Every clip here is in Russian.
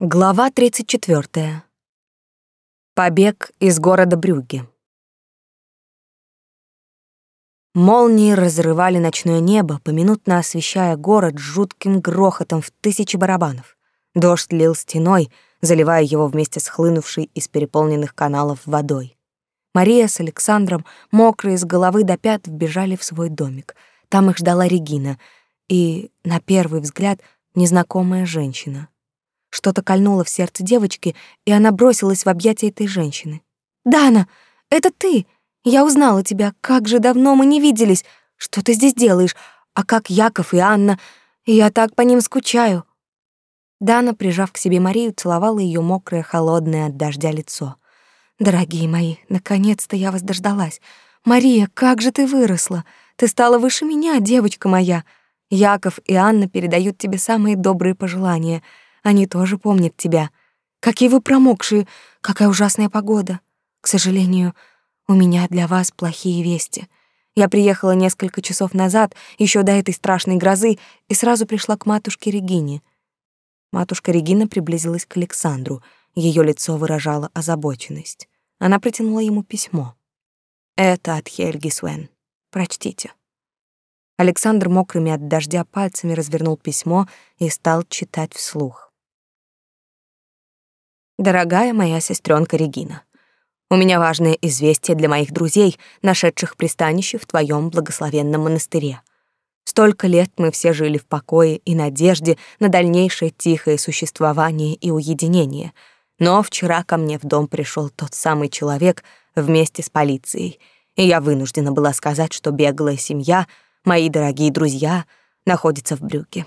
Глава 34. Побег из города Брюгге. Молнии разрывали ночное небо, поминутно освещая город жутким грохотом в тысячи барабанов. Дождь лил стеной, заливая его вместе с хлынувшей из переполненных каналов водой. Мария с Александром, мокрые с головы до пят, вбежали в свой домик. Там их ждала Регина и, на первый взгляд, незнакомая женщина — что-то кольнуло в сердце девочки, и она бросилась в объятия этой женщины. «Дана, это ты! Я узнала тебя. Как же давно мы не виделись! Что ты здесь делаешь? А как Яков и Анна? Я так по ним скучаю!» Дана, прижав к себе Марию, целовала ее мокрое, холодное от дождя лицо. «Дорогие мои, наконец-то я вас дождалась. Мария, как же ты выросла! Ты стала выше меня, девочка моя!» Яков и Анна передают тебе самые добрые пожелания — они тоже помнят тебя. Какие вы промокшие, какая ужасная погода. К сожалению, у меня для вас плохие вести. Я приехала несколько часов назад, еще до этой страшной грозы, и сразу пришла к матушке Регине. Матушка Регина приблизилась к Александру. Ее лицо выражало озабоченность. Она протянула ему письмо. Это от Хельги Свен. Прочтите. Александр мокрыми от дождя пальцами развернул письмо и стал читать вслух. Дорогая моя сестренка Регина, у меня важное известие для моих друзей, нашедших пристанище в твоем благословенном монастыре. Столько лет мы все жили в покое и надежде на дальнейшее тихое существование и уединение. Но вчера ко мне в дом пришел тот самый человек вместе с полицией, и я вынуждена была сказать, что беглая семья, мои дорогие друзья, находится в Брюке.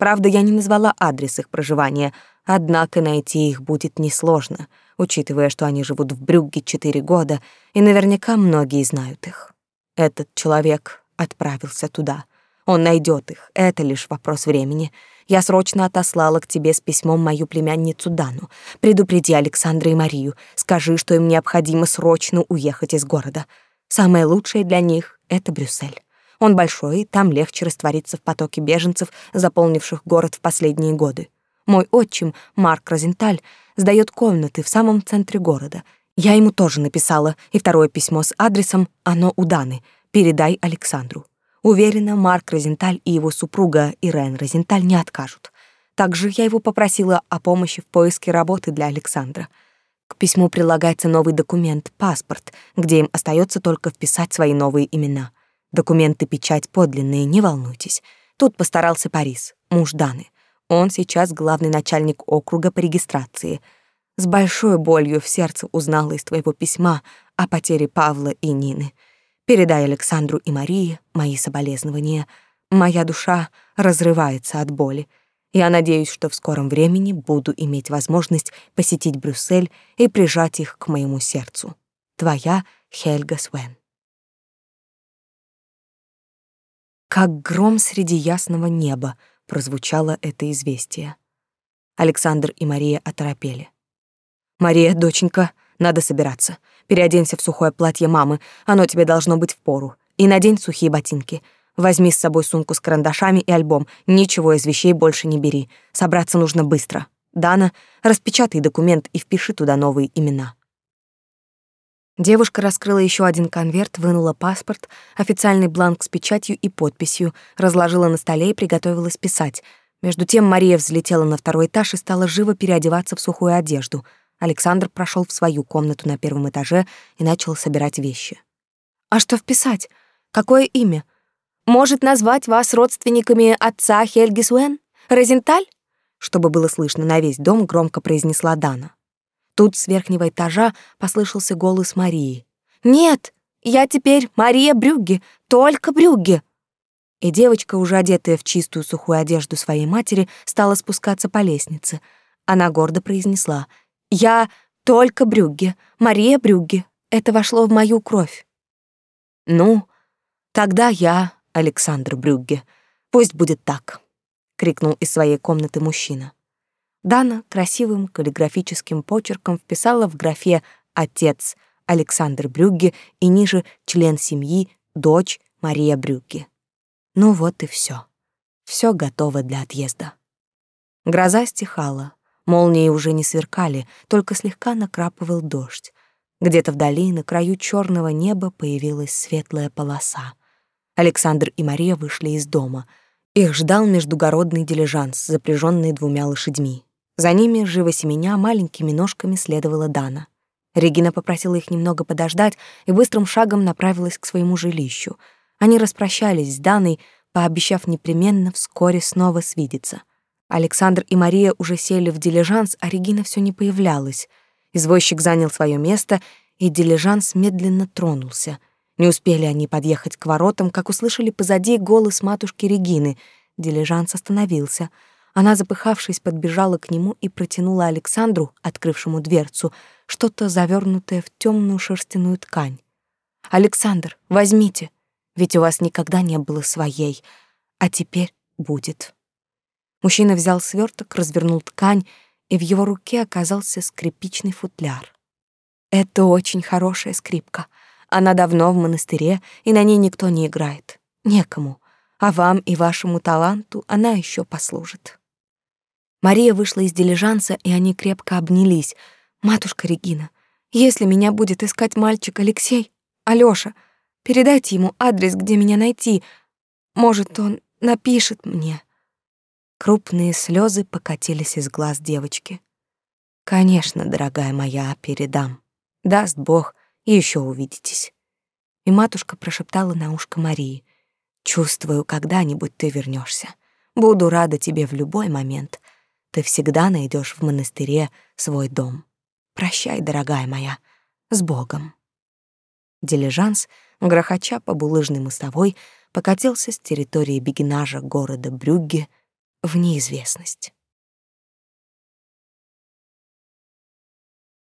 Правда, я не назвала адрес их проживания — Однако найти их будет несложно, учитывая, что они живут в Брюгге четыре года, и наверняка многие знают их. Этот человек отправился туда. Он найдет их, это лишь вопрос времени. Я срочно отослала к тебе с письмом мою племянницу Дану. Предупреди Александра и Марию, скажи, что им необходимо срочно уехать из города. Самое лучшее для них — это Брюссель. Он большой, там легче раствориться в потоке беженцев, заполнивших город в последние годы. Мой отчим, Марк Розенталь, сдаёт комнаты в самом центре города. Я ему тоже написала, и второе письмо с адресом «Оно у Даны. Передай Александру». Уверена, Марк Розенталь и его супруга Ирен Розенталь не откажут. Также я его попросила о помощи в поиске работы для Александра. К письму прилагается новый документ, паспорт, где им остается только вписать свои новые имена. Документы печать подлинные, не волнуйтесь. Тут постарался Парис, муж Даны. Он сейчас главный начальник округа по регистрации. С большой болью в сердце узнала из твоего письма о потере Павла и Нины. Передай Александру и Марии мои соболезнования. Моя душа разрывается от боли. Я надеюсь, что в скором времени буду иметь возможность посетить Брюссель и прижать их к моему сердцу. Твоя Хельга Свен. Как гром среди ясного неба — прозвучало это известие. Александр и Мария оторопели. «Мария, доченька, надо собираться. Переоденься в сухое платье мамы, оно тебе должно быть в пору. И надень сухие ботинки. Возьми с собой сумку с карандашами и альбом. Ничего из вещей больше не бери. Собраться нужно быстро. Дана, распечатай документ и впиши туда новые имена». Девушка раскрыла еще один конверт, вынула паспорт, официальный бланк с печатью и подписью, разложила на столе и приготовилась писать. Между тем Мария взлетела на второй этаж и стала живо переодеваться в сухую одежду. Александр прошел в свою комнату на первом этаже и начал собирать вещи. «А что вписать? Какое имя? Может назвать вас родственниками отца Хельги Суэн? Розенталь?» Чтобы было слышно на весь дом, громко произнесла Дана. Тут с верхнего этажа послышался голос Марии. «Нет, я теперь Мария Брюгге, только Брюгге!» И девочка, уже одетая в чистую сухую одежду своей матери, стала спускаться по лестнице. Она гордо произнесла «Я только Брюгге, Мария Брюгге. Это вошло в мою кровь». «Ну, тогда я Александр Брюгге. Пусть будет так», — крикнул из своей комнаты мужчина. Дана красивым каллиграфическим почерком вписала в графе «Отец» Александр Брюгге и ниже член семьи, дочь Мария Брюгге. Ну вот и все. Все готово для отъезда. Гроза стихала. Молнии уже не сверкали, только слегка накрапывал дождь. Где-то вдали, на краю черного неба, появилась светлая полоса. Александр и Мария вышли из дома. Их ждал междугородный дилижанс, запряженный двумя лошадьми. За ними, живо семеня, маленькими ножками следовала Дана. Регина попросила их немного подождать и быстрым шагом направилась к своему жилищу. Они распрощались с Даной, пообещав непременно вскоре снова свидеться. Александр и Мария уже сели в дилижанс, а Регина все не появлялась. Извозчик занял свое место, и дилижанс медленно тронулся. Не успели они подъехать к воротам, как услышали позади голос матушки Регины. Дилижанс остановился. Она, запыхавшись, подбежала к нему и протянула Александру, открывшему дверцу, что-то завернутое в темную шерстяную ткань. «Александр, возьмите, ведь у вас никогда не было своей, а теперь будет». Мужчина взял сверток, развернул ткань, и в его руке оказался скрипичный футляр. Это очень хорошая скрипка. Она давно в монастыре, и на ней никто не играет. Некому. А вам и вашему таланту она еще послужит. Мария вышла из дилижанса, и они крепко обнялись. «Матушка Регина, если меня будет искать мальчик Алексей, Алёша, передайте ему адрес, где меня найти. Может, он напишет мне». Крупные слезы покатились из глаз девочки. Конечно, дорогая моя, передам. Даст Бог, еще увидитесь. И матушка прошептала на ушко Марии: "Чувствую, когда-нибудь ты вернешься. Буду рада тебе в любой момент. Ты всегда найдешь в монастыре свой дом. Прощай, дорогая моя, с Богом". Дилижанс, грохоча по булыжной мостовой, покатился с территории бегинажа города Брюгге в неизвестность.